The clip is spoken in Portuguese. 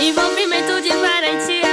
Envolvimento diferente.